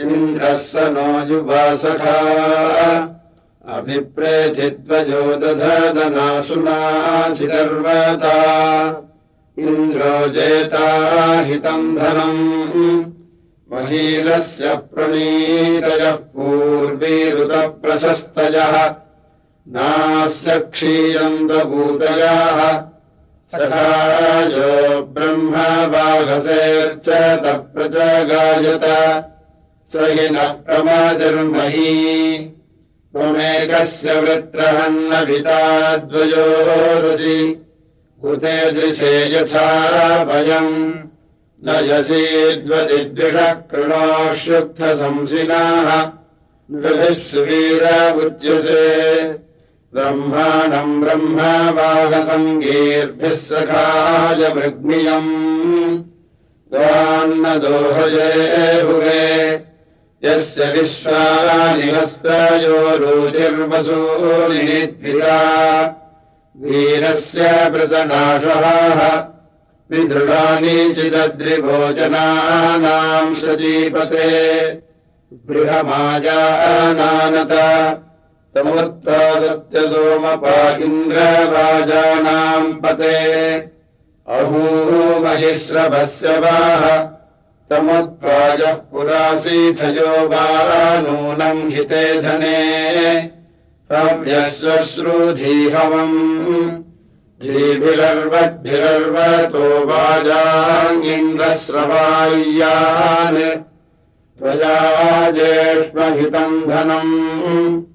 इन्द्रः स नो युवासखा। अभिप्रेचिद्वयो दधदनाशुनाचिदर्वता इन्द्रो जेताहितम् धनम्। महीलस्य प्रणीतयः पूर्वीरुतप्रशस्तयः। नास्य क्षीयन्तभूतयाः सखायो ब्रह्मवाघसेर्च तप्रच स हि न प्रमातिर्मही। त्वमेकस्य वृत्रहन्न पिताद्वयोरसि कृते दृशे यथा वयम् न यसीद्वदिद्विषः कृणोष्युक्थसंसिनाः नृभिः सुवीराबुध्यसे ब्रह्माणम् ब्रह्मवाहसङ्गीर्भिः सखाय मृग्मियम् त्वान्न दोहये भुवे यस्य विश्वानि हस्तयो रुचिर्वसूनिद्भिता वीरस्य वृतनाशः विदृढानि चिदद्रिभोजनानाम् सजीपते। बृहमाजानानत समुत्वा सत्यसोमपा इन्द्रवाजानाम् पते। अहूमहिस्रभस्य वाह। समुत्वाजः पुरासीथयो वा नूनम् हिते धने। हव्यश्वश्रुधीहवम् धीभिरर्वद्भिरर्वतो वाजाङ्गिन्द्रस्रवाय्यान् त्वया ज्येष्महितम् धनम्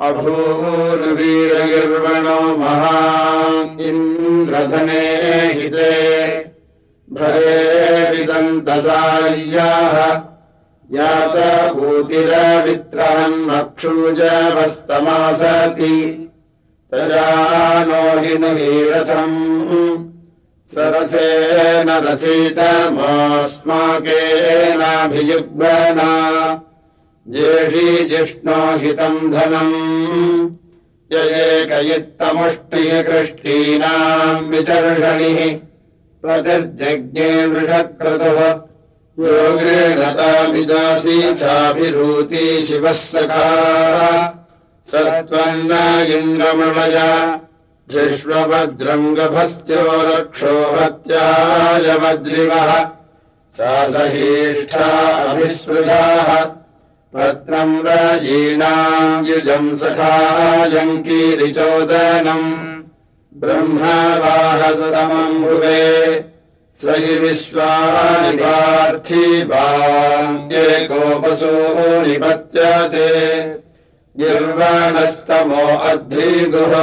अभूर्वीरगिर्वणो महा इन्द्रधने हिते। भरे विदन्तसाय्याः यातभूतिरवित्रहन्नक्षूजवस्तमासति तया नो हि नीरथम् सरथेन रथितमोऽस्माकेनाभियुग्मना। जेषी जिष्णो हितम् धनम् एकयित्तमुष्टिकृष्टीनाम् विचर्षणिः प्रतिर्जज्ञे वृषक्रतुः। योगृणतामिदासी चाभिरूति शिवः सखा। स त्वन्न इन्द्रमृणय धिष्वभद्रङ्गभस्त्यो रक्षो हत्यायवद्रिवः सा सहीष्ठा अभिस्पृशाः पत्रम् रयीणाम् युजम् सखायङ्कीरिचोदनम् ब्रह्मवाहसमम् भुवे स हि विश्वानि पार्थिवान्येकोपसो निपत्यते। निर्वाणस्तमो अध्रीगुः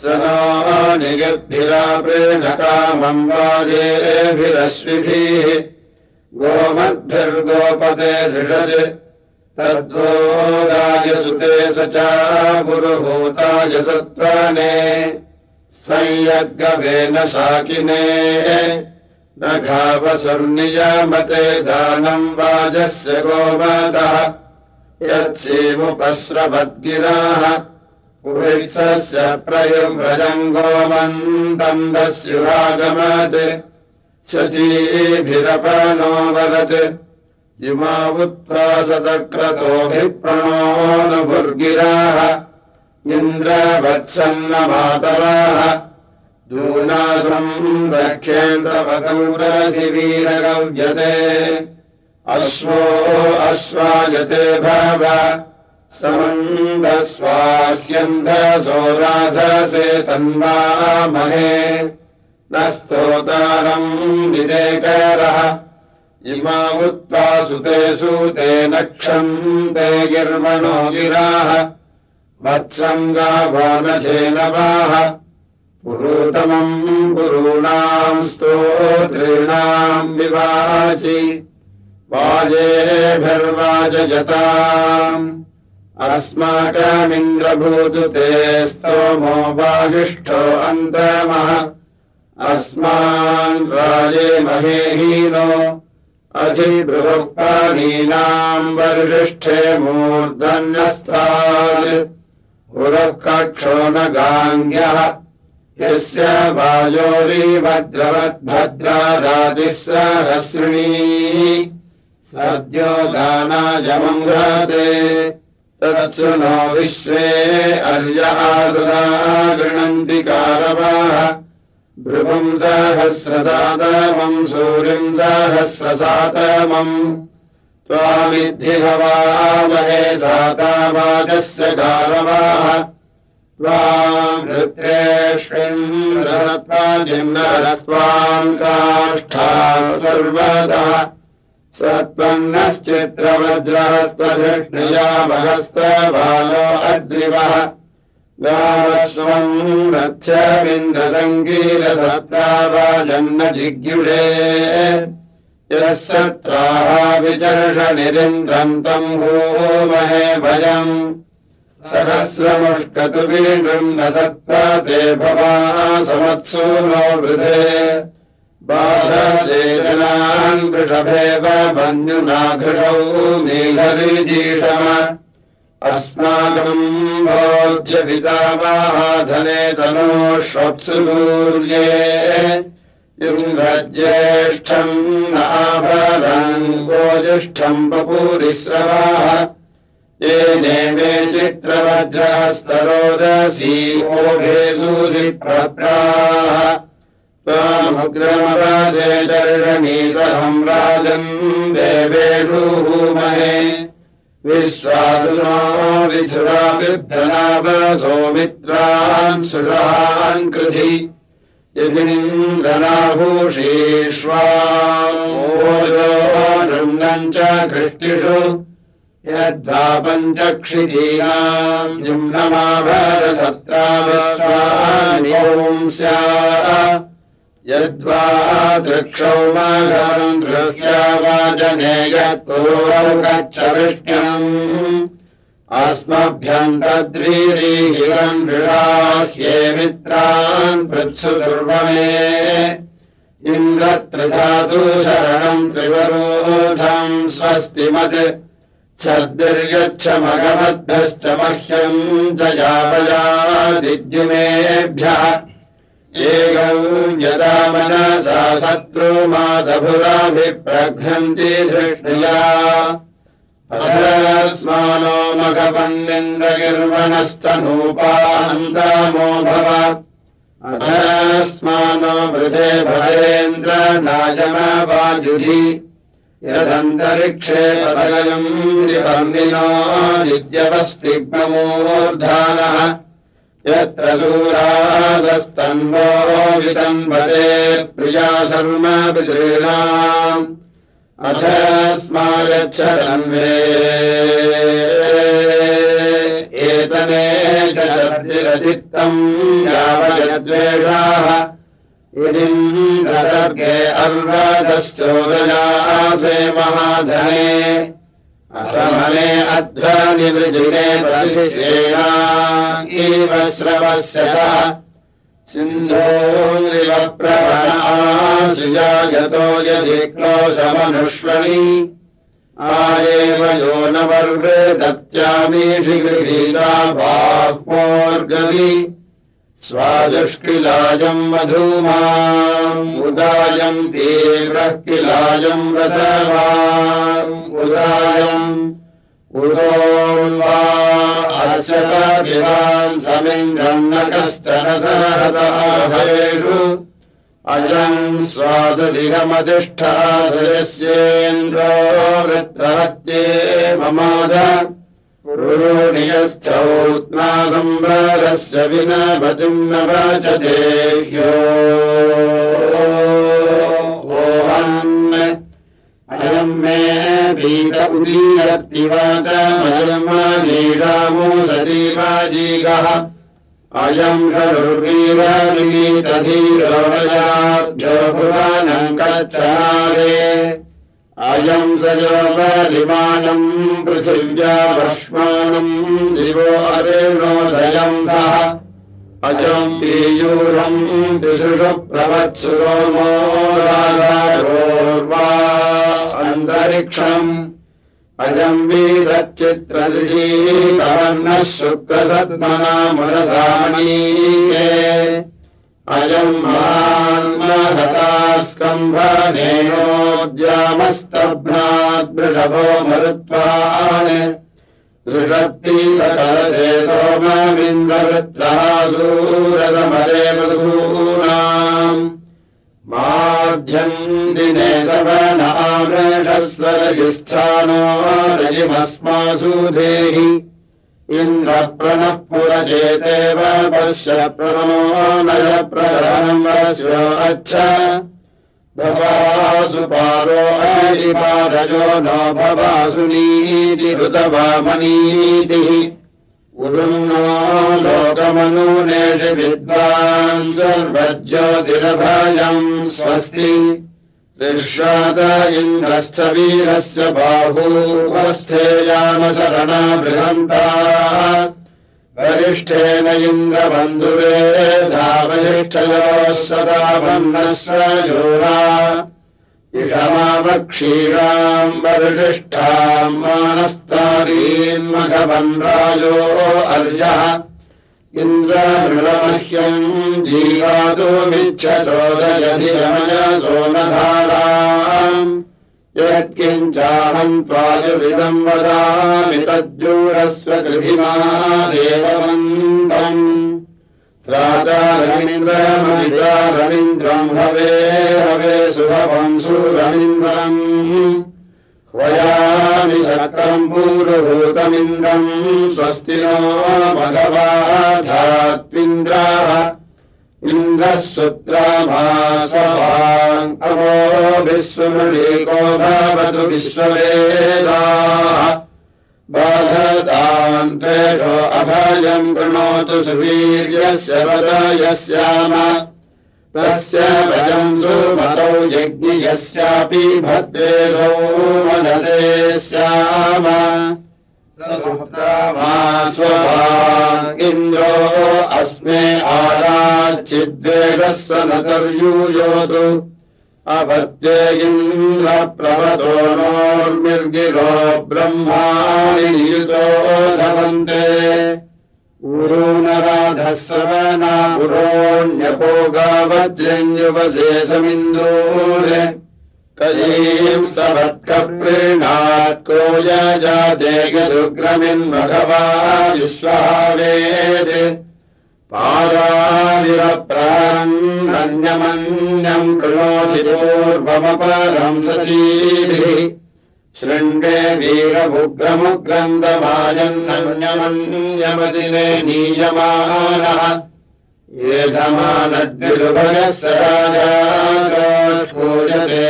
स नो निगद्भिराप्रेणकामम् वाजेभिरश्विभिः गोमद्भिर्गोपते धृषत् तद्वो राजसुते स च गुरुभूताय सत्त्वाने। संयग्गवेन शाकिने। न घावसुर्नियामते दानम् वाजस्य गोमातः। यत्सीमुपस्रवद्गिराः। पुरुषस्य प्रयुव्रजम् गोमन्तम् दस्युरागमत्। शचीभिरपनो वरत् युमावुत्वा सतक्रतोऽभिप्रणो न भुर्गिराः इन्द्रवत्सन्नमातराः। दूनासम् सख्येन्द्रवदौरशिवीरगव्यते अश्वो अश्वायते भव समन्दस्वाह्यन्धसो राधसे तन्वामहे। न स्तोतारम् विदेकरः इमा उत्वा सुते सूते नक्षन्ते गिर्वणो गिराः वत्सङ्गावानधेनवाः पुरोतमम् गुरूणाम् स्तोत्रीणाम् विवाचि वाजेभिर्वाजयताम् अस्माकमिन्द्रभूतु ते स्तोमो वागिष्ठो अन्तमः। अस्मान् राजे महेहीनो अधिबृहः पाणीनाम् वर्षिष्ठे मूर्धन्यस्तात्। पुरः कक्षो न गाङ्ग्यः। यस्य वायोरिभद्रवद्भद्रादिः सहस्रिणी सद्यो दानायमङ्गते तत्सु नो विश्वे अर्यहासुरा गृह्णन्ति कारवाः भृगुम् सहस्रसातमम् सूर्यम् सहस्रसातमम् त्वामिद्धि हवामहे सातावाजस्य कारवाः त्वाम् काष्ठा सर्वदा। सत्पन्नश्चित्रवज्रहस्तधिष्णया महस्तबालो अद्रिवः गावस्वम् रथ्यविन्दसङ्गीरसत्तावाजन्न जिज्ञुषे यः सत्राः विचर्षनिरिन्द्रम् तम् सहस्रमुष्कतुवीणम् न सत्पाते भवा समत्सु नो वृधे। बाधचेतनान् वृषभेव मन्युनाघृषौ नीलरिजीषम अस्माकम् बोध्यपितामाधने तनोष्वप्सु सूर्ये इन्द्रज्येष्ठम् नाभरम् गोज्येष्ठम् बपूरिस्रवाः ये नेमे चित्रवज्रस्तरोदसी ओभेषुसि प्रप्राः त्वामुग्रमवासे दर्शनी सहम् राजन् देवेषु भूमहे विश्वासुनो विधुराविद्धनावसौमित्रान् सुषान् कृधि यदिन्द्रनाभूषीष्वा नृम्नम् च कृष्टिषु यद्वा पञ्चक्षितीनाम् निम्नमाभरसत्रावस्वान् स्यात् यद्वा दृक्षौ माघम् दृह्या वाजने यत्पुरो गच्छविष्ण्यम् अस्मभ्यम् तद्रीरीहिरम् नृषाह्ये मित्रान् दुर्वमे इन्द्रत्रिधातु शरणम् त्रिवरोधम् स्वस्तिमत्। छद्भिर्यच्छ मगमद्भ्यश्च मह्यम् च यावयादिद्युमेभ्यः यदा मनसा शत्रुमादभुराभिप्रघ्नन्ति धृष्णया अधस्मानो मघवन्निन्द्रगिर्वणस्तनूपानन्दामो भव। अधस्मानो वृधे भवेन्द्र नायमवायुधि यदन्तरिक्षे पदयम् दिवर्णिनो नित्यवस्तिग्ममूर्धानः यत्र वितन्वते प्रिया शर्म पितॄणाम् अथ स्मायच्छ तन्वे एतने च शब्दिरचित्तम् यावयद्वेषाः इन्द्रसर्गे अर्वदश्चोदयासे महाधने असमने अध्वनिवृजिने प्रतिसेना इव श्रवस्यतः सिन्धोनिव प्रवणा यतो यदि क्लोशमनुष्वणि आयेव यो दत्यामीषि गृहीता बाह्वोर्गवि स्वादुष्किलायम् मधूमाम् उदायम् तीव्रः किलायम् रसवाम् उदायम् उदो वा अस्य विवान् समिन्द्रम् न कश्चन सहसु अयम् स्वादुदिहमधिष्ठासयस्येन्द्रो वृत्रहत्ये ममाद ौत्नासंवरस्य विनपतिम् न वाचदेह्यो। अयम् मे भीत उदीयत्ति वाचमयमनीषामो सतीवाजीगः अयम् षडुर्वीरविनीतधीरोभयाभ्यो भुवानम् कच्छारे अयम् सजोपरिमाणम् पृथिव्याभस्मानम् दिवो अरेणोदयम् सः। अजम् पीयूरम् तिसृषु प्रवत्सु सोमो राधारोर्वा अन्तरिक्षम्। अयम् वीदच्चित्रदिशीकवर्णः शुक्रसत्मनामुषसामणीके अयम् महान्महतास्कम्भनेनोद्यामस्तभ्नाद्वृषभो मरुत्वान् दृषत्पीतकलशे सोममिन्द्रवृत्रः सूरसमदेव सूनाम् माध्यम् दिने सवनामृषस्वरजिस्थानो रजिमस्मासु धेहि इन्द्रप्रणः पुरजेतेव पश्य प्रणो नय अच्छ। भवासु पारो अजिपारजो न भवासु नीतिरुतवामनीतिः उरुन्नो लोकमनूनेषु विद्वान् सर्वज्योतिरभयम् स्वस्ति ऋष्वाद इन्द्रस्थवीरस्य बाहूवस्थेयामशरणा बृहन्ता वरिष्ठेन इन्द्रबन्धुवे धावरिष्ठयोः सदा वह्नस्वयोरा इषमावक्षीराम् वरिष्ठाम् मानस्तारीन्मघवन्राजो अर्यः इन्द्रमृणमह्यम् जीवातुमिच्छचोदयधिरमय सोमधाराम् यत्किञ्चाहम् त्वायुविदम् वदामि तज्जूरस्व कृधिमा देववन्तम् त्राता रवीन्द्रममिता रवीन्द्रम् हवे हवे सुभवम् सुरवीन्द्रम् वयामि शक्रम् पूर्वभूतमिन्द्रम् स्वस्ति नो भगवाधात्विन्द्राः। इन्द्रः सुत्रामा स्वभाङ्गमो विश्वमृळीको भवतु विश्ववेदाः। बाधताम् त्वेषो अभयम् कृणोतु सुवीर्यस्य वदयस्याम तस्य भजम् सुमतौ यज्ञयस्यापि भद्रेधौ मनसे स्याम। इन्द्रो अस्मे आराचिद्वेषः स न तर्यूयोतु अपत्ये इन्द्रप्रवतो नोर्मिर्गिरो ब्रह्माणि नियुतो धवन्ते ूनराधस्रवना पुरोण्यपोगावज्रञ्जुवशेषमिन्दूरे कयीम् सवत्कप्रीणात् क्रोय जाते दुर्ग्रमिन्मघवा विश्वावेद् पादाविरप्रान्नन्यमन्यम् कृणोति पूर्वमपरम् सचीभिः शृङ्गे वीरमुग्रमुग्रन्दमायन्नन्यमन्यमदिने नीयमानः येधमानद्विरुभयः स राजापूयते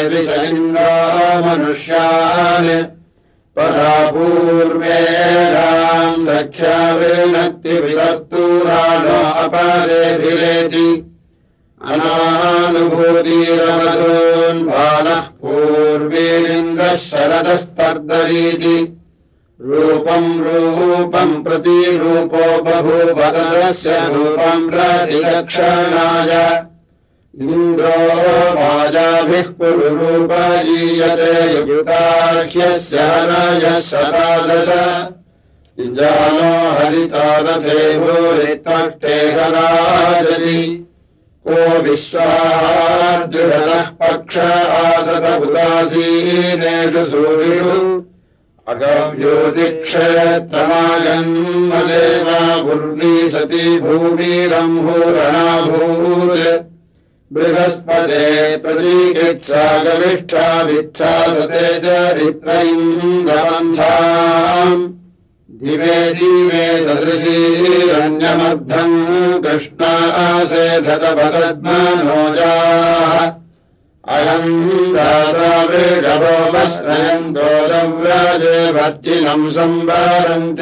विषलिङ्गा मनुष्यान्। परा पूर्वेणाम् सख्या विनक्ति विदत्तूराणो अपरेभिरेति अनानुभूतिरवधून् बालः पूर्वीरिन्द्रः शरदस्तर्दरीति रूपम् रूपम् प्रतिरूपो बभूवदस्य रूपम् प्रतिलक्षणाय इन्द्रो वाजाभिः पुरुरूपजीयते युताह्यस्य नयः शतादश जानो हरितारथे भूरित्वष्टेहराजति विश्वादृढः पक्ष आसत उदासीनेषु सूर्यु अगव्योतिक्षेत्रमायन्मदेव उर्वी सती भूमिरम्भूरणाभूत्। बृहस्पते प्रचीकित्सागविष्ठा विच्छासते चरित्र इन्द्रबन्धाम् दिवे दिवे सदृशीरण्यमर्धम् कृष्णासेधतपसद्मनोजाः अयम् दासा वृषभोपस्त्रयम् दोदव्राजे भर्जिनम् संवारम् च।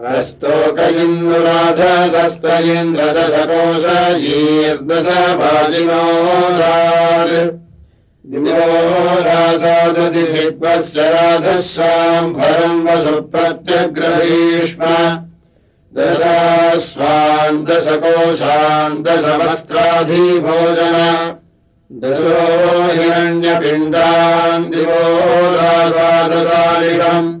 प्रस्तोक इन्दुराधसस्त इन्द्रदशकोशयीर्दश भाजिनोदात् दिवोरासादधिवस्य राधस्वाम् भरम् वसु प्रत्यग्रहीष्म दशास्वान् दशकोशान् दशवस्त्राधिभोजन। दशो हिरण्यपिण्डान् दिवो दासादशालिषम्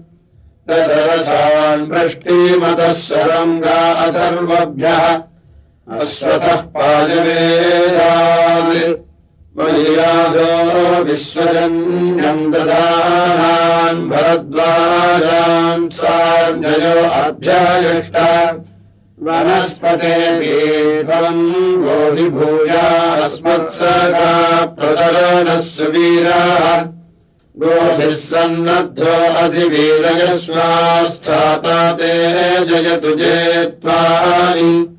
दशरथान् वृष्टिमतः शरङ्गा अथर्वभ्यः। अश्वथः पायवेदात् महिराजो विश्वजन्यम् दधानान् भरद्वाजान् साञ्जयो अभ्यायष्ट। वनस्पते पीठम् गोभिभूयास्मत्सगा प्रदरणः सुवीराः गोभिः सन्नद्धो असि वीरयस्वास्थाता ते जयतु जेत्वानि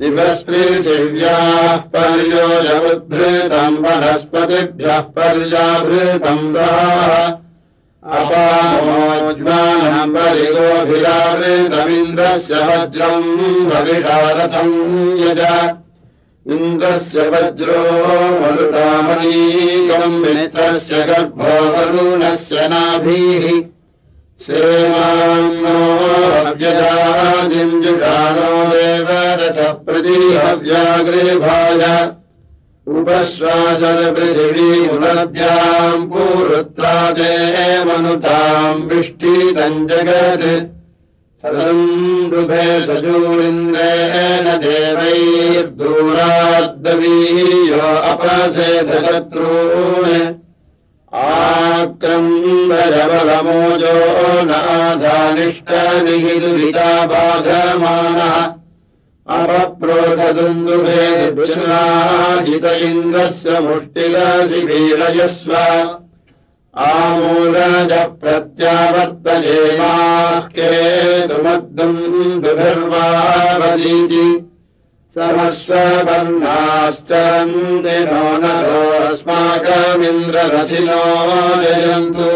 दिवस्पृथिव्याः पर्योजमुद्भृतम् वनस्पतिभ्यः पर्याभृतम् सः। अपामोज्मानम् परिगोभिरावृतमिन्द्रस्य वज्रम् भविषारथम् यज। इन्द्रस्य वज्रो मरुतामनीकम् मित्रस्य गर्भो वरुणस्य नाभिः। श्रीमान्नोऽव्यजादिम् जुषानो देवरथप्रतिहव्याग्रेभाय उपश्वासपृथिवीमुनद्याम् पूरुत्रा देवनुताम् वृष्टितम् जगत्। सदन्दुभे सजूरिन्द्रेण देवैर्दूराद्दवीयो अपसेधशत्रून्। आक्रम्बरबलमोजो नाधानिष्टनिहितुभिता बाधमानः अपप्रोधदुन्दुभे दक्षिणाजित इन्द्रस्य मुष्टिलशिबीरयस्व आमूलज प्रत्यावर्तयेमाः केतुमद्दुन्दुभिर्वावदीति समस्ववर्णाश्चरन्ति नो नरोऽस्माकमिन्द्ररथिनो जयन्तु।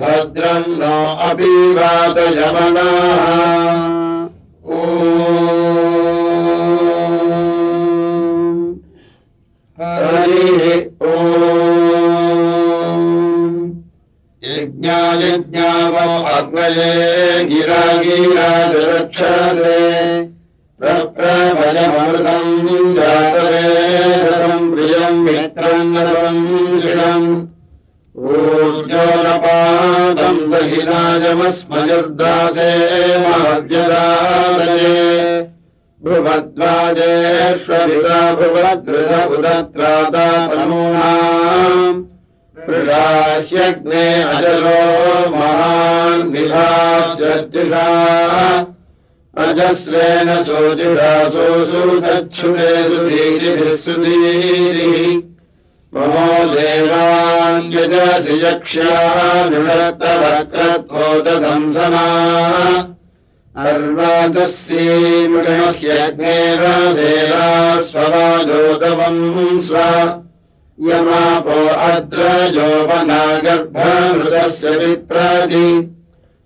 भद्रम् नो अपि वातयमनाः हरिः यज्ञायज्ञावो अग्नये गिरा गिराजरक्षसे प्रप्रभयमृतम् जातवेदसम् प्रियम् मित्रम् शिषम् ऊर्जोरपादम् सहिराजमस्मयुर्दासे महाव्यदादये भुवद्वाजेष्वपिता भुवद्रुधबुधत्राता तनूनाम् वृषाह्यग्ने अजलो महान् विभास्यर्जुषा अजस्रेण सोऽसुतच्छुरे सुधीरिभिः सुधीरिः ममो देवान्यजसि यक्ष्यानुषक्तवक्रत्वोदधंसना अर्वाचस्येमृह्यग्नेरसेरा स्ववाजोतवंस यमापो अद्रजोपनागर्भमृतस्य विप्रति।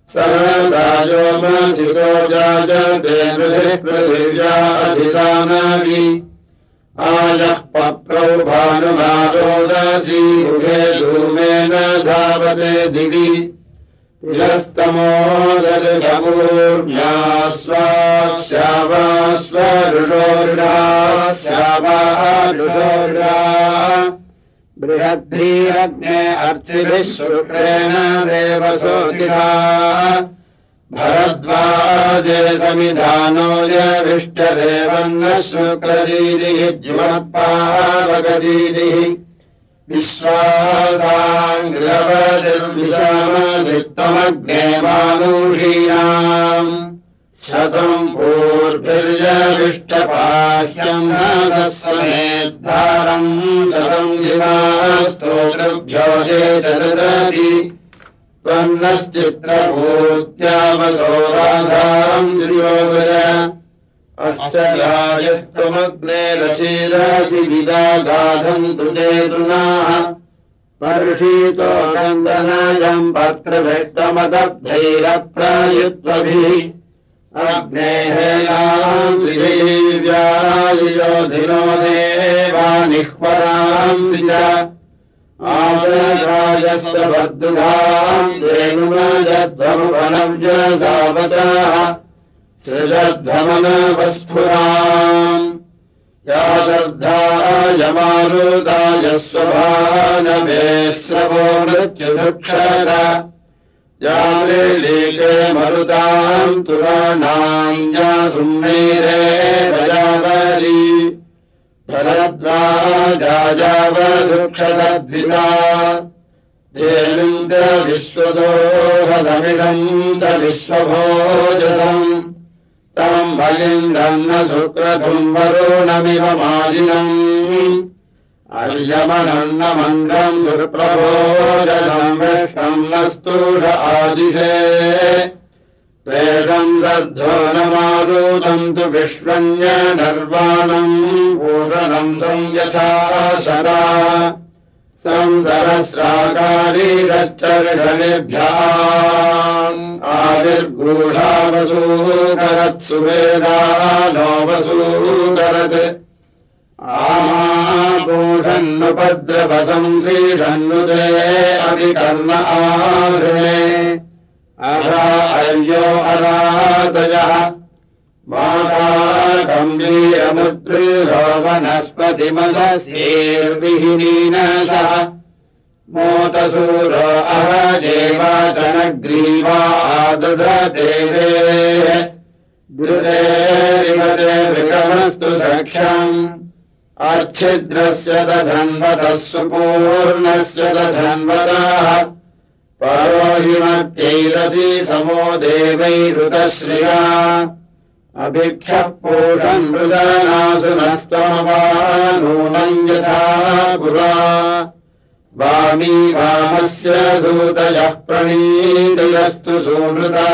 सहसायोमसितो जायते नृभिः पृथिव्याधिसानवि आयः पप्रौ भानुमारोदसी मुखे धूमेन धावते दिवि। तिरस्तमोदर्शमुर्म्यास्वास्वरुषोर्षास्यावारुषोर्षा बृहद्भिरग्ने अर्चिभिः शुक्रेण देवसोतिरा भरद्वाजे समिधानो यविष्टदेवन्नः शुक्रदीदिः ज्युमत्पावगदीदिः विश्वासाङ्ग्रवदिर्विषमसित्तमग्ने मानुषीणाम् शतम् पूर्भिर्यविष्टपाह्यम् समेद्धारम् शतम् जिवास्तोतृभ्यो ये च राधाम् श्रियोगय अस्य यायस्तुमग्ने रचीदासि विदागाधम् तुजेतुनाः पर्षीतो नन्दनायम् पत्रभेट्टमदब्धैरप्रयुत्वभिः देव्यायोधिनो देवानिह्वरांसि च आशयायस्य वर्धुधाम् रेणुमजध्वमुपनव्यसावचः सृजध्वमनवस्फुराम् या श्रद्धा यमारुताय स्वभानमे श्रवो मृत्युदुक्षर यालीके मरुताम् तुराणाम् या सुम्नीरे प्रजावली भरद्वाजावधुक्षतद्विता धेनुम् च विश्वदोहसमिषम् च विश्वभोजसम् तम् भयिन्द्रम् न सुक्रतुम् वरुणमिव मालिनम् विष्णम् न स्तूष आदिशे। त्वेषम् सद्धो न मारुतम् तु विश्वन्य नर्वाणम् पूषणम् संयथा सदा। संसहस्राकारीश्चर्षणेभ्यः आविर्गूढावसूकरत्सु वेदा नो वसूकरत् आमापूषन्नुपद्रवसंसीषन्नुते अभिकर्म आधृणे अहार्यो अरातयः। माता गम्भीरमुद्रिहो वनस्पतिमसैर्विहीनेन सह मोतसूरो अहदेवाचनग्रीवा दधदेवे घृतेरिवते मृगमस्तु सख्यम् अर्च्छिद्रस्य दधन्वतः सुपूर्णस्य दधन्वतः परोहिमत्यैरसि समो देवैरुतश्रिया। अभिक्षः पूषम् मृदनासु नस्त्वमवा नूनम् यथा पुरा। वामी वामस्य दूतयः प्रणीतयस्तु सुमृता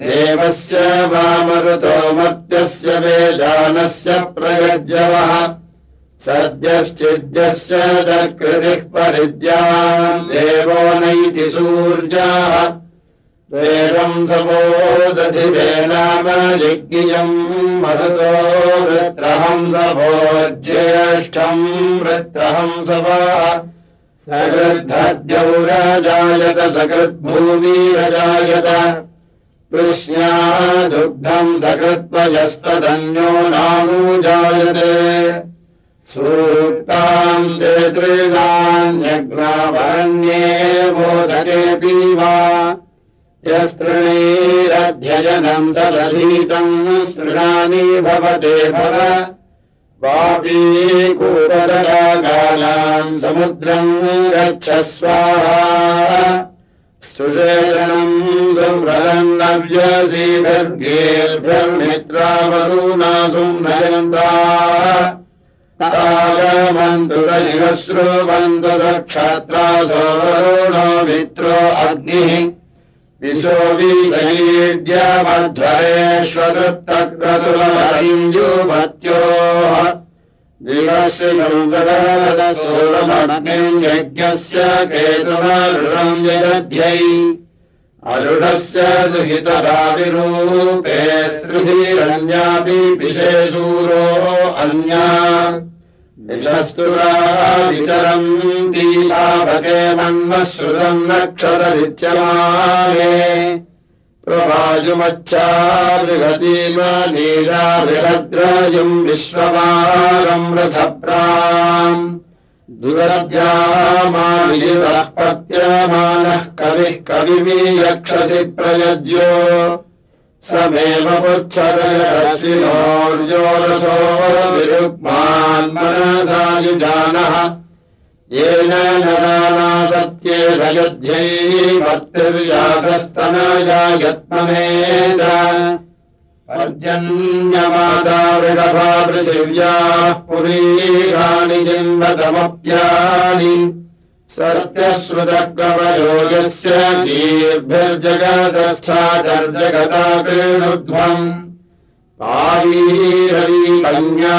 देवस्य वामऋतो मर्त्यस्य वेजानस्य प्रयज्यवः सद्यश्चिद्यस्य च कृतिः परिद्याम् देवो नैति सूर्याः। वेदम् सपोदधिरे नाम यज्ञियम् मरुतो वृत्रहंसभो ज्येष्ठम् वृत्रहंसवा सकृद्धद्यौरजायत सकृद्भूमिरजायत कृष्ण्या दुग्धम् सकृत्वयस्तदन्यो नानुजायते सूक्ताम् देतॄणान्यग्नावरण्ये बोधकेऽपि वा। यस्तृणीरध्ययनम् तदधीतम् stृणानि भवते भव। वापीकूपदरागालाम् समुद्रम् गच्छ स्वाहा आगमन्तु इव श्रुवन्तु सक्षत्रासो वरुणो मित्रो अग्निः। विशो विषयेद्यमध्वरेष्वदृत्तक्रतुरमयुभत्योः दिवस्य सोरमग्निम् यज्ञस्य केतुमरुणम् यजध्यै। अरुणस्य दुहितराविरूपे स्त्रिभिरन्यापि पिशे शूरो अन्या। विचस्तुरा विचरन्ती पावके मन्मः श्रुतम् नीला बृहद्रायुम् विश्ववारम् रथप्राम् दुरद्यामानिवः पत्यमानः कविः कविमि यक्षसि प्रयज्यो समेव पुच्छदयश्विनोर्योरसो विरुक्मान्मनसा युजानः येन नराना सत्येष युध्यै भक्तिर्याधस्तनया यत्मने च पृथिव्याः पुरीराणि यस्य दीर्भिर्जगदस्थादर्जगता कृणुध्वम्। पावीरवी कन्या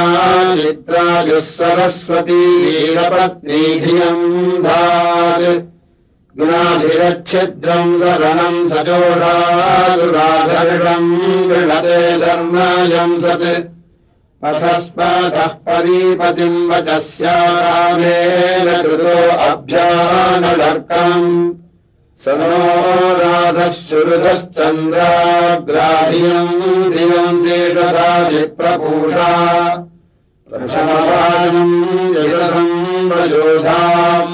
चित्रायुः सरस्वती वीरपत्नी धियम् धात् गुणाधिरच्छिद्रम् शरणम् सजोषादुराधर्षम् गृणते शर्मयम् सत्। पथस्पथः परीपतिम् वचस्यारामेन कृतो अभ्यानलर्कम् स नो शेषधा विप्रपूषा। प्रथमवानम् यशसम्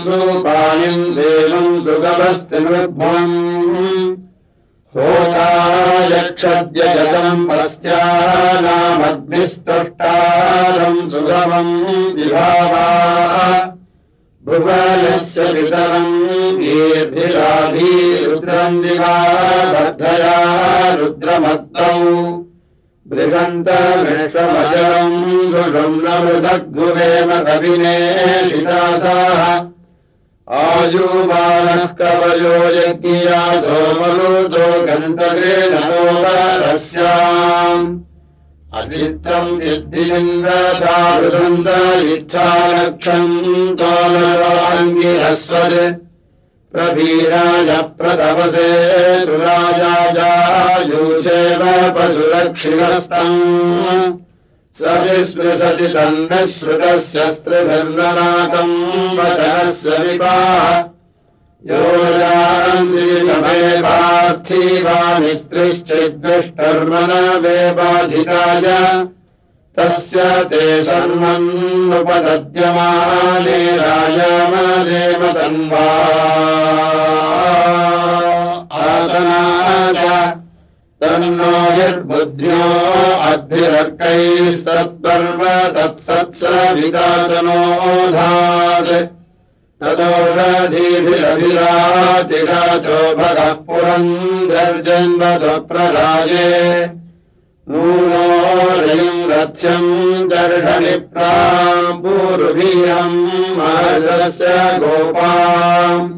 सुपायम् देवम् सुगमस्ति मृग्भम् होतायक्षद्यजतम् पस्त्यानामग्निस्तुष्टारम् सुगमम् विभावा। भुवनस्य पितरम् वीर्भिराभिरुद्रम् दिवा बद्धया रुद्रमत्तौ पृथग्भुवेम कविने शिदासाः आयुबालः कवयो यज्ञया सोमरुदो गन्तगृणोपरस्याम् अचित्रम् सिद्धिलिङ्गचारुदन्त इच्छालक्षम् तोलङ्गिरस्वत् प्रवीराय प्रतपसे दुराजायूचेव पशुलक्षिणस्तम् स विस्पृशति तन्नः श्रुतस्यस्त्रिभिर्ननाकम् वचनस्य विपाः। योजांसि विपमे पार्थिवानिस्त्रिश्चिद्दुष्टर्मण वे बाधिताय तस्य ते राजमदेव तन्वा आतनाय तन्नो यद्बुद्ध्यो अद्भिरर्कैस्तत्पर्व तत्तत्सविदाचनोधात् तदोषधीभिरभिरातिषा चोभगः पुरम् रयम् रथ्यम् दर्शनिप्राम् पूर्वीयम् मार्गस्य गोपाम्।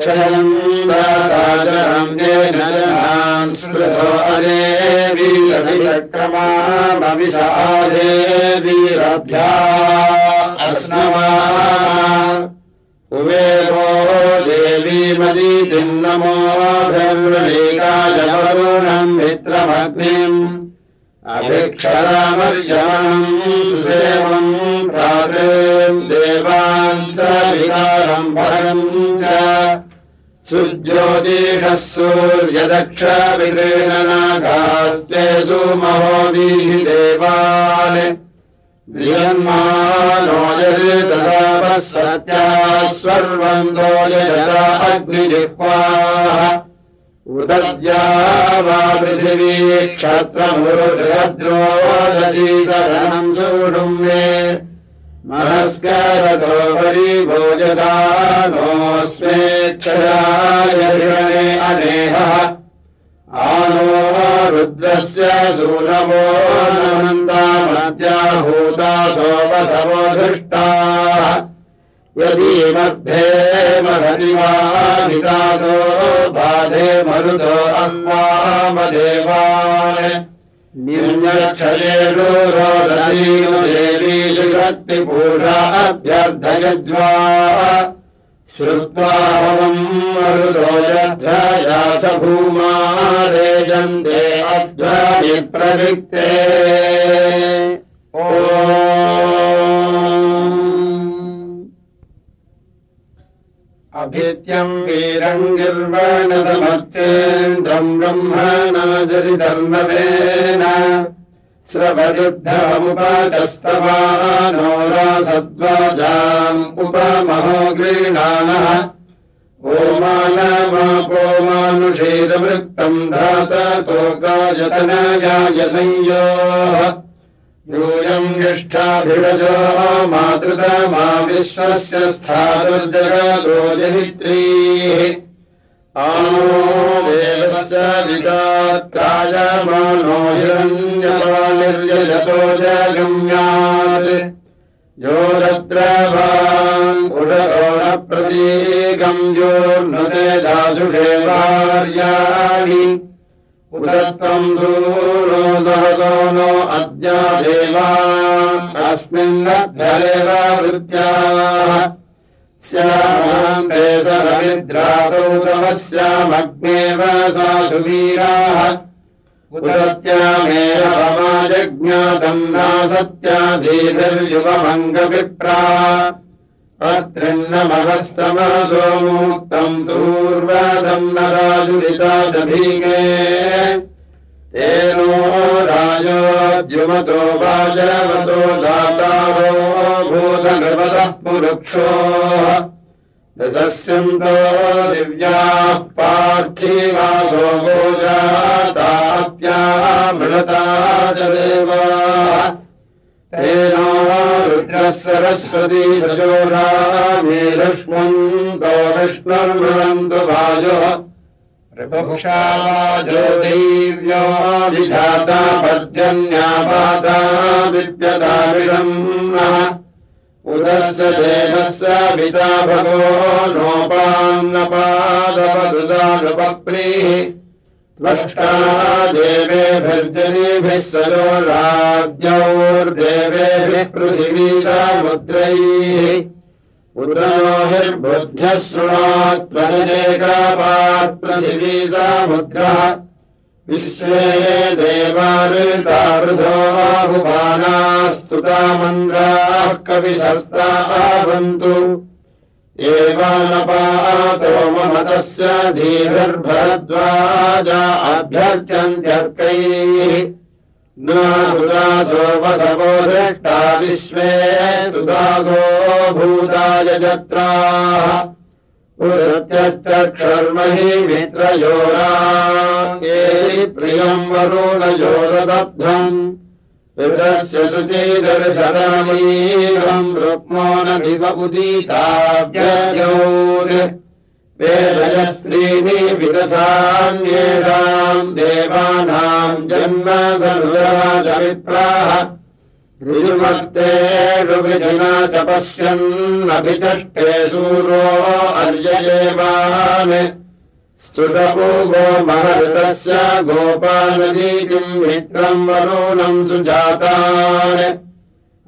क्षयम् दाताचरम् येन जनान् स्मृतो अजे वीरभिक्रमामविषादे कुबेरो देवीमदीतिम् नमोऽभिर्वणीकाजवरुणम् मित्रमग्निम्। अभिक्षरामर्याम् सुसेवम् प्रातृम् देवान् भरम् च। सुज्योतिषः सूर्यदक्ष विक्रीणनागास्त्वे सुमहोदीः देवान् विजन्मानोजरेतसापः सत्याः अग्निजिह्वाः उदद्या पृथिवी क्षत्रमुरुहद्रोदसी शरणम् सुषुम् मे मनस्करथोपरि भोजसा नोऽस्मेक्षयाय अनेहः आनो रुद्रस्य सूनवो नमन्दामद्याहूता सोपसवो धृष्टाः यदि मध्ये महति वाहितासो बाधे मरुतो अन्वामदेवान् न्यूनक्षयेषु रोदसीनु देवीषु अभ्यर्थयज्वा श्रुत्वा भवम् मरुतो यद्धया च रेजन्ते अध्वनि ओ अभित्यम् वीरम् गिर्वणसमर्चेन्द्रम् ब्रह्मणाजरिधर्मवेन स्रवयुद्धमुपचस्तवानो रासद्वाजाम् उपमहो गृह्णानः। ओमानमापोमानुषीरवृत्तम् धाततो गायतनयाय संयोः। यूयम् निष्ठाभिषजो मातृतमा विश्वस्य जनित्रीः। आनो देवस्य विदात्रायमानो हिरण्यपानिर्यजतो जगम्यात्। यो तद्रवान् उषतो न प्रतीकम् योर्नुते दासुषे वार्याणि। उत त्वम् दूरो सहसो नो अद्या देवा अस्मिन्नभ्यरेव वृत्याः स्यामान्ते सदमिद्रातौ तमस्यामग्नेव सा सुवीराः। उदत्यामेरमाजज्ञातम् नासत्याधीभिर्युवमङ्गविप्रा अत्रिन्नमहस्तमसो मुक्तम् दूर्वादम् न राजुलितादभीगे तेनो राजो द्युमतो वाजवतो दातारो भूतनृपतः पुरुक्षो। दशस्यन्तो दिव्याः पार्थिवासो भोजाताप्या मृणता च देवा। तेनो रुद्रः सरस्वती सजोरा मे लक्ष्मन्तो विष्णुर्मृणन्तु देव्योऽधिधाता पद्यन्यापाता विषम्नः उदस्य देवस्य पिता भगो नोपान्नपादवदुदानुपप्रीः त्वष्टा देवेभिर्जनीभिः सजो राज्यौर्देवेभिः पृथिवीसामुद्रैः उद्रयोभिर्बुद्ध्यः शृणोत्वनजेकापात् पृथिवीसामुद्रः विश्वे देवाऋतावृधोहुपानास्तुता मन्द्राः कविशस्तावन्तु एवानपातो मम तस्य धीभिर्भरद्वाजा अभ्यर्चन्त्यर्कैः दृष्टा विश्वे सुदासो भूताय जत्राः। पुरत्यश्चक्षर्महि मित्रयोराङ्गे प्रियम् वरुणयोरदब्धम्। पितरस्य शुचिदर्शनमीरम् रुक्मो न दिव उदीताव्ययोर् वेदयस्त्रीणि विदधान्येषाम् देवानाम् जन्म सर्वराजविप्राः ऋजुमत्तेषु वृजुना च पश्यन्नभिचष्टे सूरो अर्ययेवान् स्तुषपूगो महऋतस्य गोपानदीतिम् मित्रम् वरूणम् सुजातान्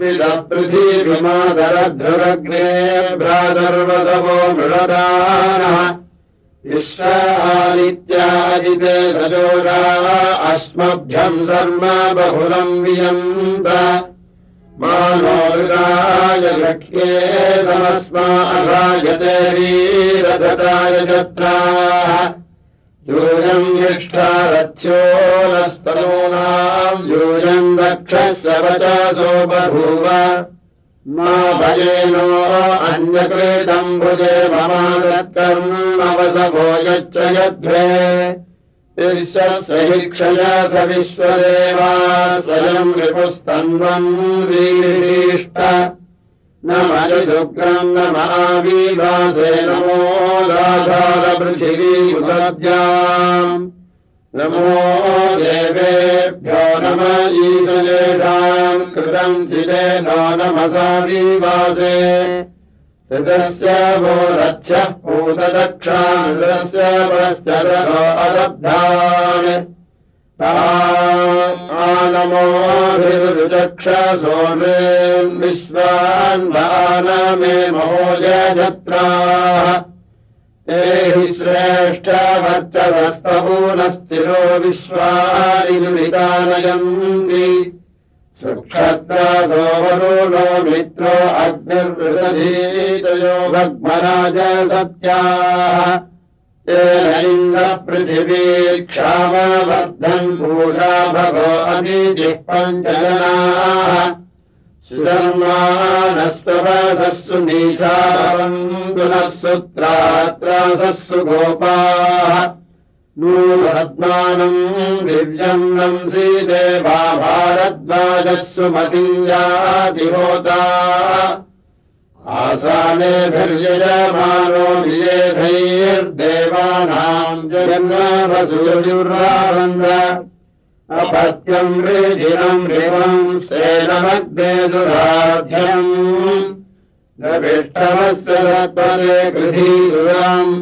पृथिविमादरध्रुरग्ने भ्रातर्वसवो मृळदानः विश्वादित्यादिते सजोषा अस्मभ्यम् सर्व बहुलम् वियन्त। मानोर्गाय सख्ये समस्मासायते वीरथताय जत्राः यूयम् यष्ठारथ्यो नस्तनूनाम् यूयम् रक्षस्य वचासो बभूव मा भयेनो अन्यकृतम् भुजे यच्च यध्वे विश्वस्य हि क्षयथ विश्वदेवा स्वयम् रिपुस्तन्वम् वीरिष्ट न मयुग्रम् न महावीवासे नमो दाधारपृथिवी उपद्याम् नमो देवेभ्यो नम ईशयेषाम् कृतम् चिदेनो नमसा विवासे। ऋतस्य वो रथ्यः पूतदक्षानृतस्य परश्चरतो अदब्धान्। आनमोभिरुचक्षसो वानमे महोजत्राः ते हि श्रेष्ठवर्चवस्तपूनस्थिरो विश्वानिमितानयन्ति सुक्षत्रासो वरुणो मित्रो अग्निर्वृदधीतयो भग्मराज सत्याः क्षामवर्धन् पूषा भगो अतिजिः पञ्चजनाः। सुधर्मानस्त्वसस्सु नीचावन्तु नः सुत्रात्रासस्सु गोपाः। नूपद्मानम् दिव्यम् नंसि देवा भारद्वाजः सुमतीयातिहोता आसानेभिर्यजमानो वियेधैर्देवानाम् जन्मवसूर्युर्वावन्द अपत्यम् ऋजिनम् ऋवम् सेनमग्ने दुराध्यम् नविष्टमस्य सत्पदे कृधीसुरम्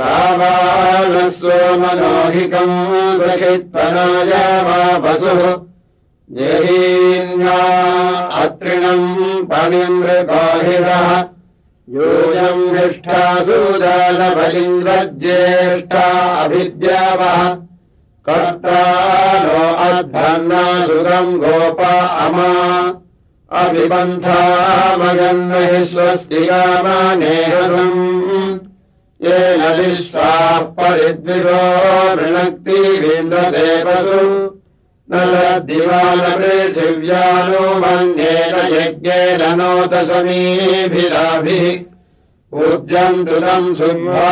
रावानः सोमनोहिकम् सखित्वनाय वा वसुः जहीन्या अत्रिणम् पणिमृगाहिरः यूयम् निष्ठा सुजालभलिन्द्रज्येष्ठा अभिद्यावः। कर्ता नो अध्वन्ना सुगम् गोप अमा। अभिबन्धामगन्महि स्वस्तिकामानेहसम् येन विश्वाः परिद्विषो न लद्दिवानपृथिव्यानो मन्येन यज्ञेन नोतसमीभिराभिः। पूज्यम् दुरम् सुम्भा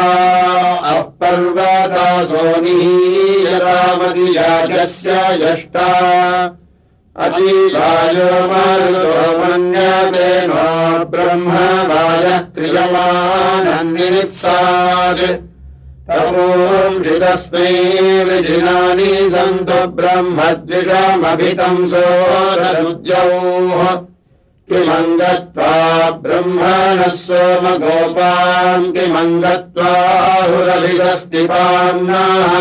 अपर्वतासोनिः यदामतियाजस्य यष्टा अजीवायोमन्यते नो ब्रह्म वायः क्रियमानन्नित्सात् तपोंषितस्मै विजिनानि सन्तु ब्रह्मद्विषमभितम् सोररुद्यौः किमङ्गत्वा ब्रह्मणः सोमगोपान् किमङ्गत्वाहुरभिषस्तिपान्नाः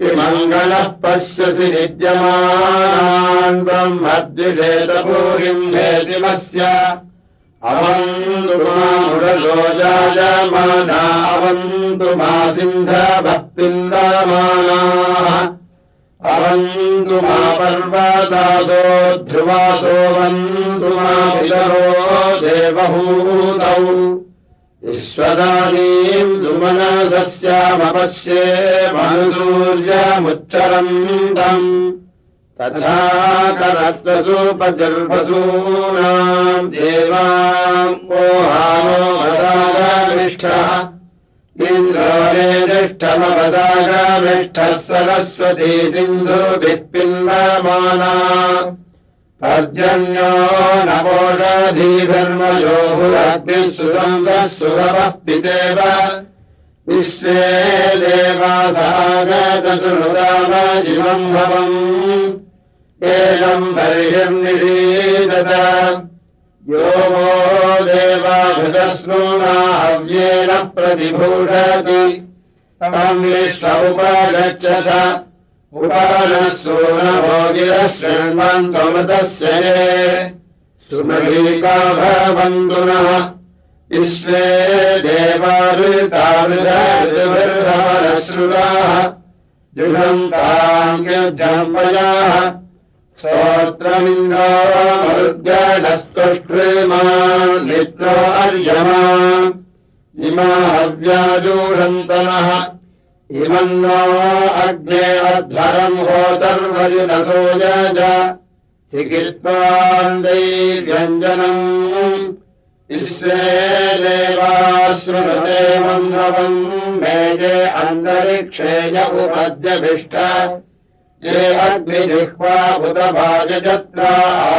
किमङ्गलः पश्यसि निद्यमानान् ब्रह्मद्विषेतपूरिम् हेतिमस्य अवन्तु जायमाना अवन्तु मा सिन्धभक्तिन्दमानाः। अवन्तु मा पर्वतासो ध्रुवासो वन्तु मा पितरो देवहूतौ विश्वदानीम् सुमनसस्यामपश्ये मनुसूर्यमुच्चरन्तम् तथा करत्वसूपजर्वसूनाम् देवाम् ओहानो वसागमिष्ठः इन्द्रोणे तिष्ठमवसागमिष्ठः सरस्वती सिन्धुभिः पिन्वमाना पर्जन्यो नवोषधीधर्मयोः सुसंसः सुभवः पितेव। विश्वे देवासागतसुहृदामजिमम् भवम् यो वो देवाभृतस्नूनाहव्येन प्रतिभूषति। तम् विश्व उपगच्छथ उपानः सूनभोगिरः शृण्वन्तमृतस्य ये। सुमलीका भवन्तु नः विश्वे जुषन्ताङ्ग्यजम्पयाः स्तोत्रमिन्द्रो मरुद्गणस्तुष्ट्रीमा नित्रो अर्यमा इमा हव्याजूषन्तनः इमन्नो अग्ने अध्वरम् होतर्वजुनसो यज चिकित्वान् दैव्यञ्जनम् विश्वे देवाश्रुमते मन्वम् मेजे अन्तरिक्षे य उपद्यभिष्ट ये अग्निजिह्वा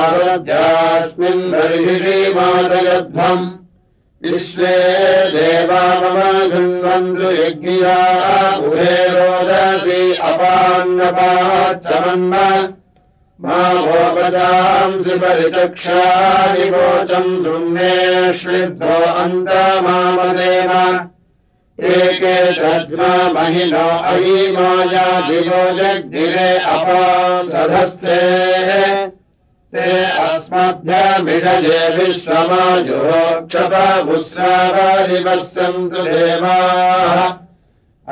आरज्यास्मिन् बर्हिषीमादयध्वम् विश्वे देवा मम शृण्वन्तु यज्ञिया उभे रोदसी अपान्नपाचमन्म मा भोपचांसि परिचक्षादिवोचम् शृण्येष्विद्धो अन्तमामदेव एके महिनो अयीमाया दिवो जग्निरे अपांसधस्ते। ते अस्मभ्यमिषजे सन्तु देवाः।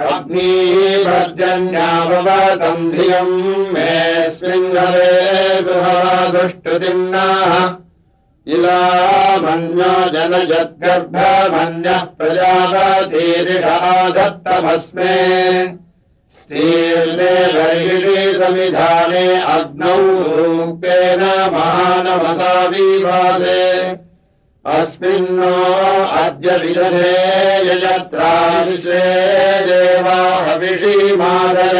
अग्नीभर्जन्यावतम् धियम् मेऽस्मिन् घरे सुहवासुष्टुतिम्नाः इलामन्यो जनयद्गर्भमन्यः प्रजापतीरिषा दत्तमस्मे स्तीर्णे बर्हिषि समिधाने अग्नौ सूक्तेन महानमसा विभासे। अस्मिन्नो अद्य विदधे यजत्राश्रे देवा हविषीमादयध्वम्